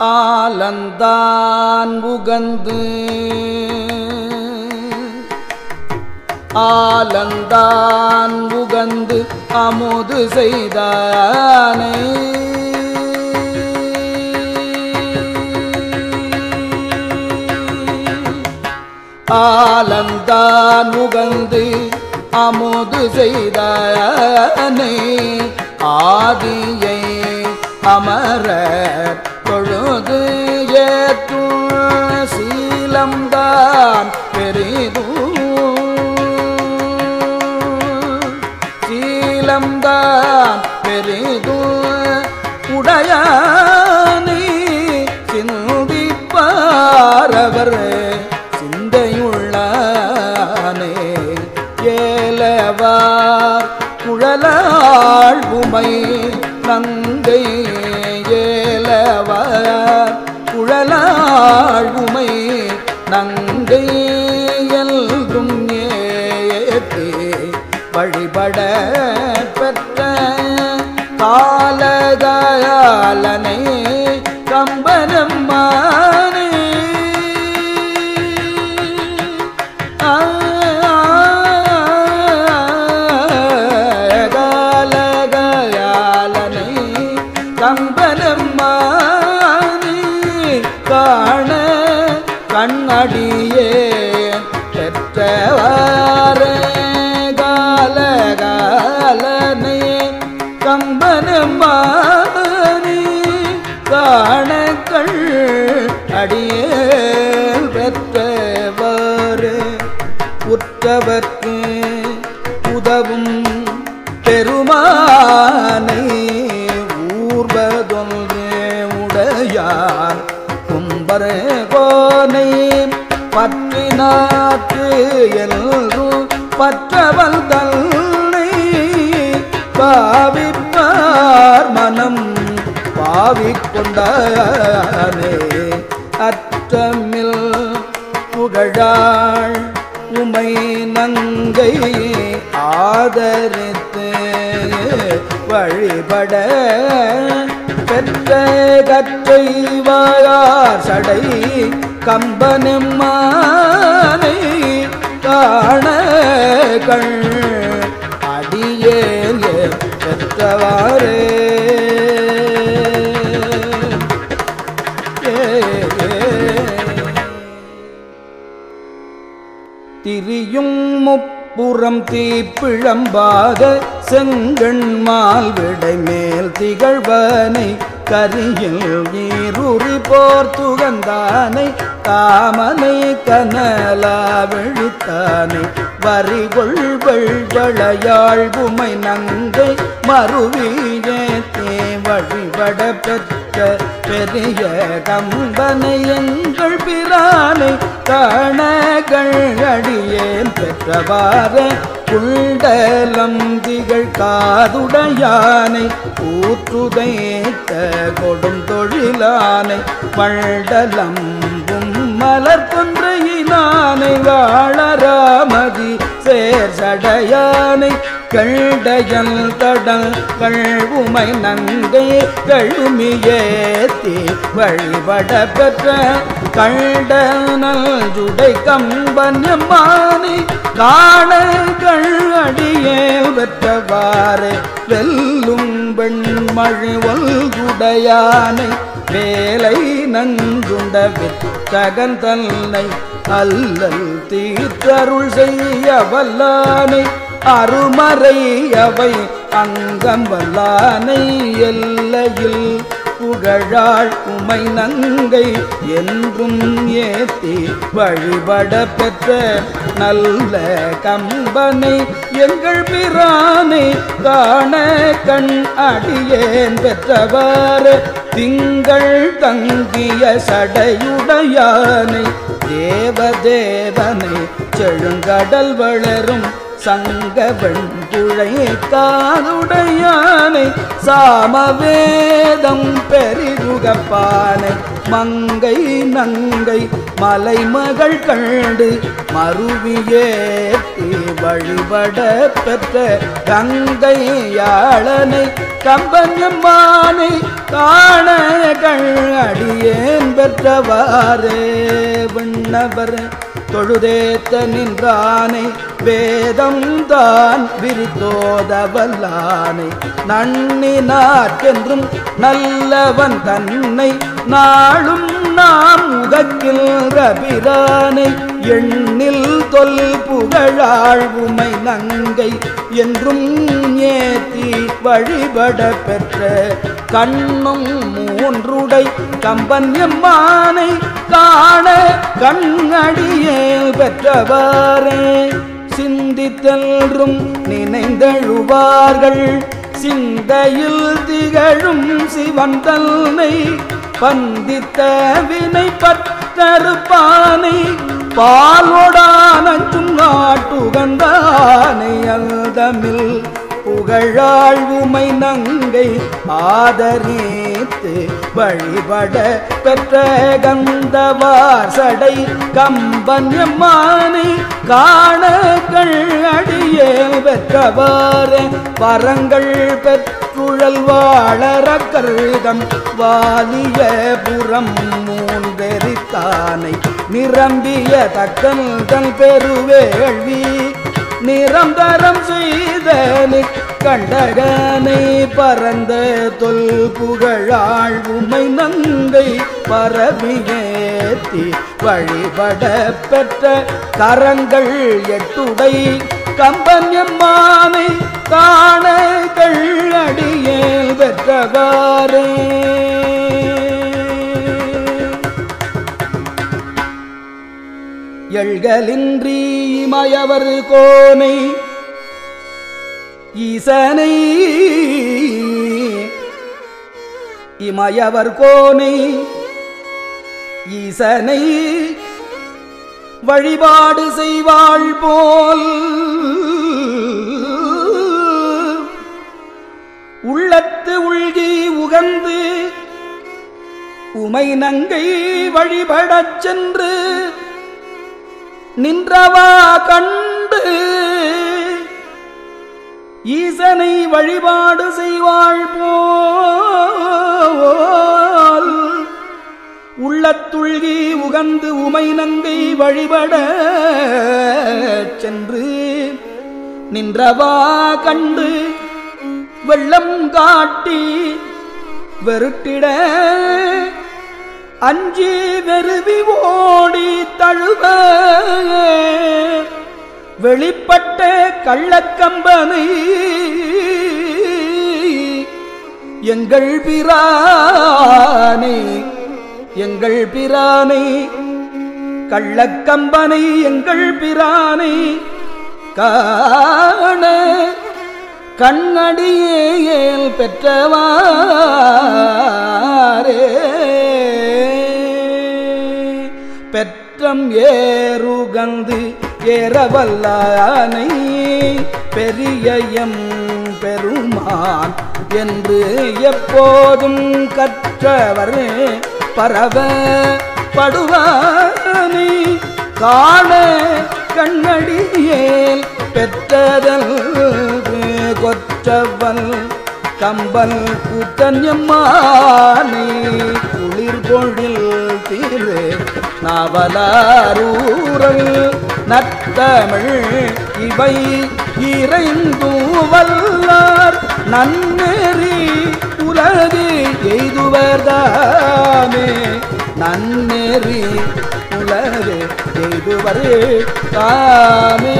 ஆலந்தான் உகந்து. ஆலந்தான் உகந்து அமுது செய்தானே. ஆலந்தான் உகந்து அமுது செய்தானே. ஆதியை அமர ஏற்றும் சீலம்தான் பெரிதும் சீலம்தான் பெரிதும் உடையானை சிந்திப்பாரவர். சிந்தையுள்ளானே ஏலவா குழலாழ்வுமை உமை நங்கை ஏலவார். குழலாள் நங்கை எல்கும் ஏற்றி வழிபட பெற்ற காலகாலனை கம்பனம்மானே காணக்கள் அடியே பெற்றவாறு உற்றவர்க்கு உதவும் பெருமானை ஊர்வதொன்றே உடையார். கும்பர கோனை பற்றி நாற்று என்றும் பற்றவல் தன்னை பாவி பாவிப்பார் மனம் பாவிக்கொண்டானே அற்றமில் புகழாள் உமை நங்கை ஆதரித்து வழிபட பெற்ற கற்றை வாயார் சடை கம்பனும் கம்பனம்மானை காண கண் தீப்பிழம்பாத செங்கண்மால் விடை மேல் திகழ்வனை கரியில் நீருறி போர் துகந்தானை தாமனை கனலா விழித்தானை வரிகொள் வெள்வளையாள் நங்கை மறுவியே தே வழிபட பெற்ற பெரிய கம்பனை எங்கள் பிரானை காணகள் அடியேன் பெற்றவாறு குண்டலம் திகழ் காதுடையானை ஊற்றுதைத்த கொடும் தொழிலானை பண்டலம்பும் மலர் கொன்றையினானை வாழராமதி சேர்சடையானை கண்டயன் கள்டையல் தடல் கழ்வுமை நங்கை கழுமியேத்தி வழிபட பெற்ற கண்டனல் ஜுடை கம்பன்யம்மானை காண கழடியே பெற்றவாறு வெல்லும் வெண்மழி ஒல்குடையானை வேலை நஞ்சுண்ட விற்றகன் தன்னை அல்லல் தீர்த்தருள் செய்ய வல்லானை அருமறை அவை அங்கம் எல்லையில் புகழாள் உமை நங்கை என்றும் ஏத்தி வழிபட பெற்ற நல்ல கம்பனை எங்கள் பிரானை காண கண் அடியேன் பெற்றவாறு திங்கள் தங்கிய சடையுடையானை தேவதேவனை செழுங்கடல் வளரும் சங்கவன் குழை காதுடையானை சாமவேதம் பெரிதுகப்பானை மங்கை நங்கை மலைமகள் கண்டு மருவியேத்தி வழிபட பெற்ற கங்கை யாழனை கம்பஞ்சம்மானை காண கண் அடியேன் பெற்றவாறே விண்ணவர். தொழுதேத்த நின்றானை வேதம் தான் விரித்தோதவல்லானை. நன்னினாற்கென்றும் நல்லவன் தன்னை நாளும் நாம் உகக்கின்ற ரபிரானை. எண்ணில் தொல் புகழாழ்வுமை நங்கை என்றும் ஏத்தி வழிபட பெற்ற கண்ணும் மூன்றுடை கம்பன்யம்மானை காண கண்ணடியே பெற்றவாறே சிந்தித்தல்றும் நினைந்தழுவார்கள். சிந்தையில் திகழும் சிவன் தன்னை பந்தித்த வினை பற்றறுப்பானை பாலோடானும் நாட்டுகந்தானை அல்தமில் புகழாழ்வுமை நங்கை ஆதரித்து வழிபட பெற்ற கந்தவார் சடை கம்பன்யமானை காணக்கள் அடியே பெற்றவாறு. பரங்கள் பெற்றுழல் வாழற கருதம் வாலிய புறம் மூன்றெரித்தானை நிரம்பிய தக்கன் தன் பெருவேள்வி நிரந்தரம் செய்ய செய்த கண்டகனை பரந்த தொல் புகழாள் உமை நந்தை பரவியேத்தி வழிபட பெற்ற கரங்கள் எட்டுடை கம்பன்யம்மானை காண அடியே பெற்றவாறே. எழ்களின்றி மயவர் கோனை ஈசனை. இமயவர் கோனை. ஈசனை வழிபாடு செய்வாள் போல். உள்ளத்து உள்கி உகந்து உமை நங்கை வழிபடச் சென்று நின்றவா கண்டு ஈசனை வழிபாடு செய்வாள் போல். உள்ளத்துள்கி உகந்து உமை நங்கை வழிபட சென்று நின்றவா கண்டு வெள்ளம் காட்டி வெருட்டிட. அஞ்சி வெறுவி ஓடி தழுவ வெளிப்பட்ட கள்ளக்கம்பனை எங்கள் பிரானை எங்கள் பிரானை கள்ளக்கம்பனை எங்கள் பிரானை காண கண்ணடியேல் பெற்றவாரே பெற்றம் ஏறுகந்து ஏறவல்லானை பெரியயம் பெருமான் என்று எப்போதும் கற்றவர் பரவ படுவானை காண கண்ணடியேல் பெற்றதல் கொற்றவல் கம்பல் கூத்தன்யம்மானை குளிர் பொழில் திரு நவலாரூரல் நத்தமிழ் இவை இறைந்தூவல்லார் நன்னெறி உலகு எய்துவர்தாமே. நன்னெறி உலகு எய்துவர் தாமே